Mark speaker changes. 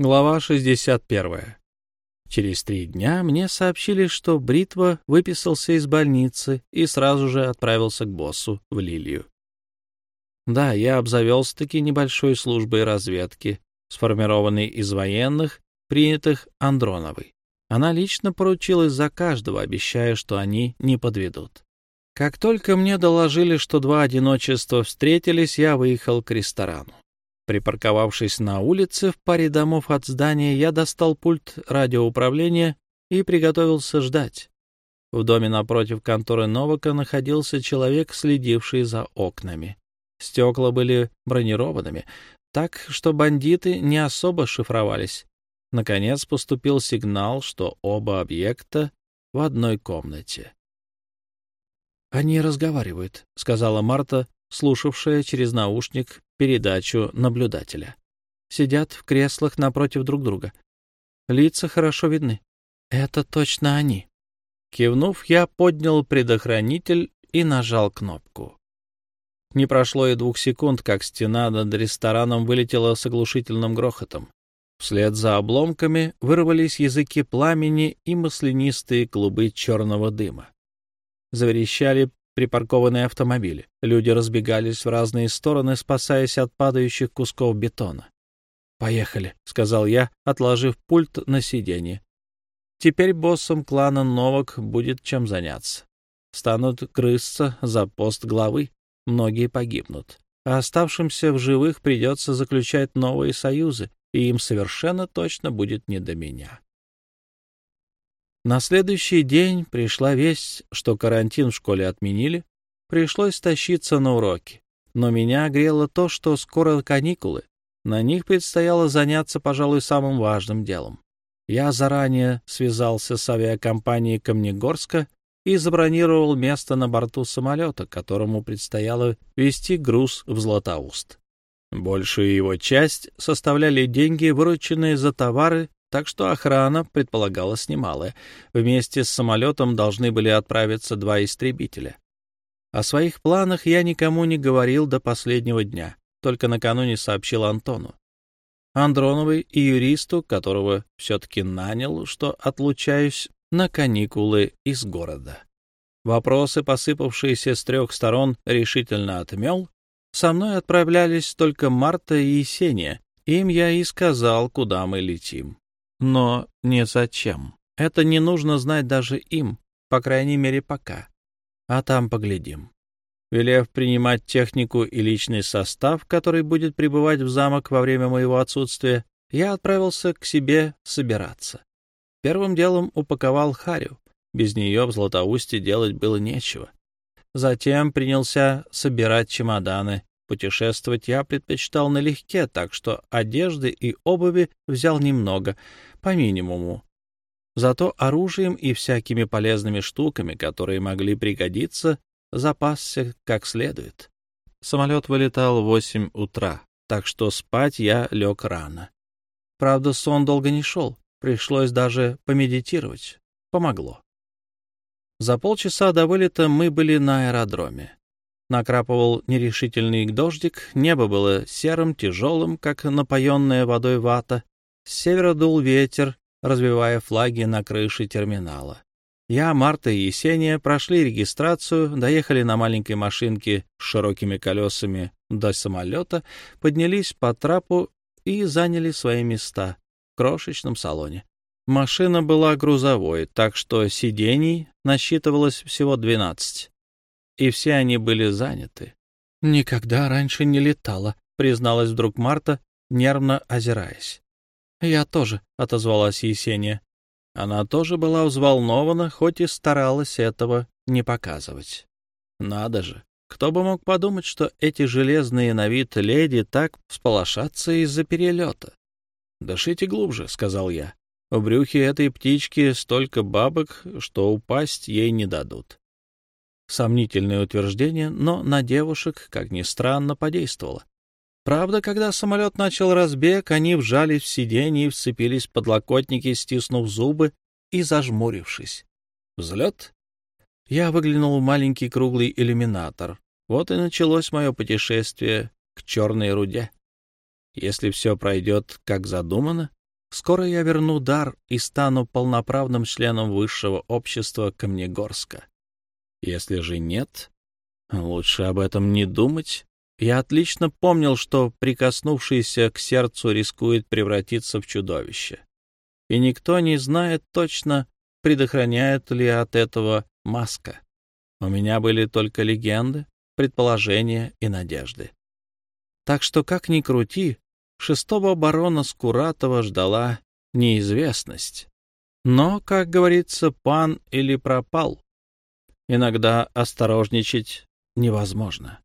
Speaker 1: Глава 61. Через три дня мне сообщили, что Бритва выписался из больницы и сразу же отправился к боссу в Лилию. Да, я обзавелся-таки небольшой службой разведки, сформированной из военных, принятых Андроновой. Она лично поручилась за каждого, обещая, что они не подведут. Как только мне доложили, что два одиночества встретились, я выехал к ресторану. Припарковавшись на улице в паре домов от здания, я достал пульт радиоуправления и приготовился ждать. В доме напротив конторы Новака находился человек, следивший за окнами. Стекла были бронированными, так что бандиты не особо шифровались. Наконец поступил сигнал, что оба объекта в одной комнате. «Они разговаривают», — сказала Марта, слушавшая через наушник передачу наблюдателя. Сидят в креслах напротив друг друга. Лица хорошо видны. Это точно они. Кивнув, я поднял предохранитель и нажал кнопку. Не прошло и двух секунд, как стена над рестораном вылетела с оглушительным грохотом. Вслед за обломками вырвались языки пламени и маслянистые клубы черного дыма. Заверещали припаркованные автомобили. Люди разбегались в разные стороны, спасаясь от падающих кусков бетона. «Поехали», — сказал я, отложив пульт на сиденье. «Теперь боссом клана Новак будет чем заняться. Станут грызться за пост главы, многие погибнут. А оставшимся в живых придется заключать новые союзы, и им совершенно точно будет не до меня». На следующий день пришла весть, что карантин в школе отменили. Пришлось тащиться на уроки. Но меня грело то, что скоро каникулы. На них предстояло заняться, пожалуй, самым важным делом. Я заранее связался с авиакомпанией Камнегорска и забронировал место на борту самолета, которому предстояло везти груз в Златоуст. Большую его часть составляли деньги, вырученные за товары так что охрана предполагалась немалая. Вместе с самолетом должны были отправиться два истребителя. О своих планах я никому не говорил до последнего дня, только накануне сообщил Антону. Андроновой и юристу, которого все-таки нанял, что отлучаюсь на каникулы из города. Вопросы, посыпавшиеся с трех сторон, решительно отмел. Со мной отправлялись только Марта и Есения. Им я и сказал, куда мы летим. Но не зачем. Это не нужно знать даже им, по крайней мере, пока. А там поглядим. Велев принимать технику и личный состав, который будет пребывать в замок во время моего отсутствия, я отправился к себе собираться. Первым делом упаковал Харю. Без нее в Златоусте делать было нечего. Затем принялся собирать чемоданы. Путешествовать я предпочитал налегке, так что одежды и обуви взял немного — по минимуму. Зато оружием и всякими полезными штуками, которые могли пригодиться, запасся как следует. Самолет вылетал в восемь утра, так что спать я лег рано. Правда, сон долго не шел, пришлось даже помедитировать. Помогло. За полчаса до вылета мы были на аэродроме. Накрапывал нерешительный дождик, небо было серым, тяжелым, как напоенная водой вата, с севера дул ветер, развивая флаги на крыше терминала. Я, Марта и Есения прошли регистрацию, доехали на маленькой машинке с широкими колесами до самолета, поднялись по трапу и заняли свои места в крошечном салоне. Машина была грузовой, так что сидений насчитывалось всего двенадцать. И все они были заняты. «Никогда раньше не летала», — призналась вдруг Марта, нервно озираясь. «Я тоже», — отозвалась Есения. Она тоже была взволнована, хоть и старалась этого не показывать. Надо же, кто бы мог подумать, что эти железные на вид леди так всполошатся из-за перелета. «Дышите глубже», — сказал я. «В брюхе этой птички столько бабок, что упасть ей не дадут». Сомнительное утверждение, но на девушек, как ни странно, подействовало. Правда, когда самолет начал разбег, они вжались в сиденье и вцепились в подлокотники, стиснув зубы и зажмурившись. Взлет? Я выглянул в маленький круглый иллюминатор. Вот и началось мое путешествие к черной руде. Если все пройдет как задумано, скоро я верну дар и стану полноправным членом высшего общества Камнегорска. Если же нет, лучше об этом не думать. Я отлично помнил, что прикоснувшийся к сердцу рискует превратиться в чудовище. И никто не знает точно, предохраняет ли от этого маска. У меня были только легенды, предположения и надежды. Так что, как ни крути, шестого барона Скуратова ждала неизвестность. Но, как говорится, пан или пропал. Иногда осторожничать невозможно.